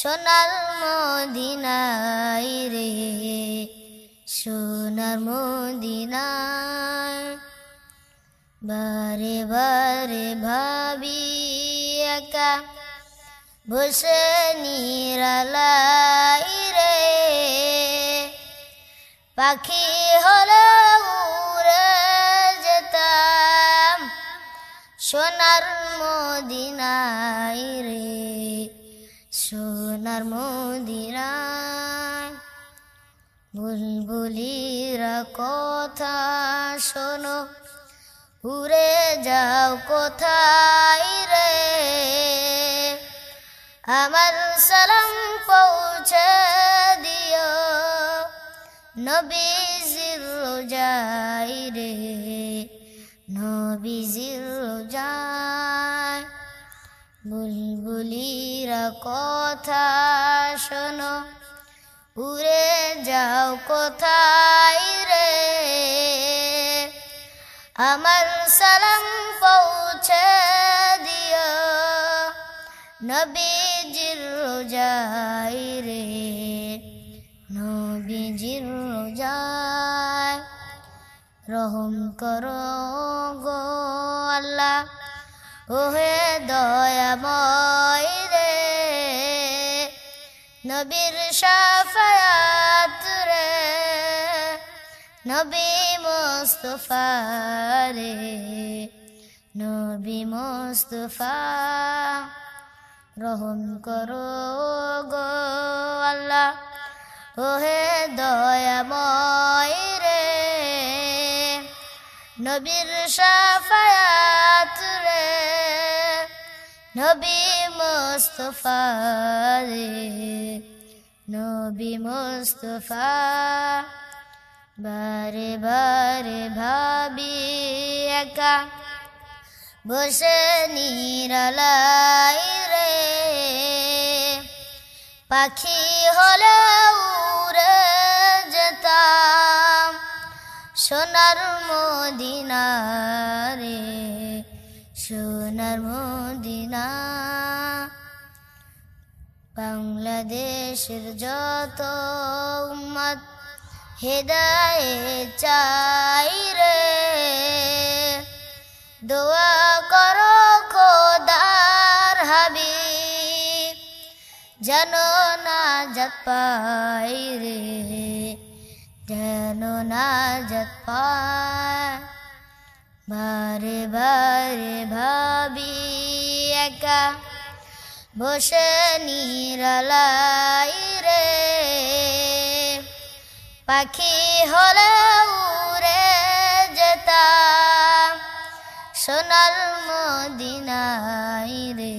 সোনার মদিনাই রে, সোনার মদিনায়। বারে বারে ভাবি একা বসে নিরালাই রে। পাখি হলে উড়ে যেতাম, সোনার সোনার মদিনায়। বুলবুলিরা কথা শোনো, উড়ে যাও কোথায় রে? আমার সালাম পৌঁছে দিও, নবীজির রোজাই রে, নবীজির রোজায় বুলবুলিরা কথা শোনো, উড়ে যাও কোথায় রে? আমার সালাম পৌঁছে দিও, নবীজির রোজাই রে, নবীজির রোজায়। রহম করো গো আল্লাহ ওহে দয়াময় রে, নবীর সাফায়াত রে, নবী মুস্তফা রে, নবী মুস্তফা, রহম করো গো আল্লাহ। ওহে দয়াময় রে, নবীর সাফায়াত রে নবী মুস্তফা রে, নবী মুস্তফা, বারে বারে ভাবি একা, বসে নিরালাই রে। পাখি হলে উড়ে যেতাম, সোনার মদিনা রে। সোনার মদিনা। বাংলাদেশের যত উম্মত হেদায়ে চাই রে। দোয়া করো খোদার হাবিব, যেন না যত পাই রে, যেন না যত পায়। বারে বারে ভাবি একা। বসে নিরালাই রে। পাখি হলে উড়ে যেতাম সোনার মদিনাই রে,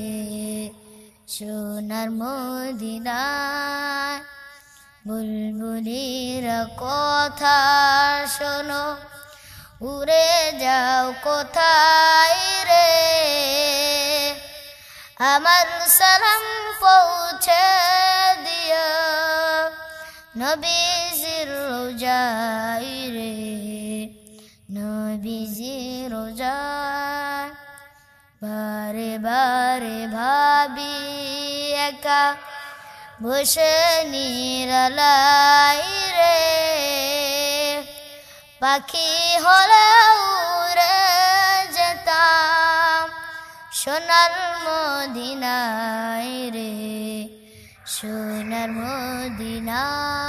সোনার মদিনায়। বুলবুলির কথা শোনো। উড়ে যাও কোথায় রে? আমার সালাম পৌঁছে দিও, নবীজির রোজাই রে, নবীজির রোজায়। বারে বারে ভাবি একা বসে নিরালাই রে, পাখি হলে উড়ে যেতাম সোনার মদিনায় রে সোনার মদিনায়।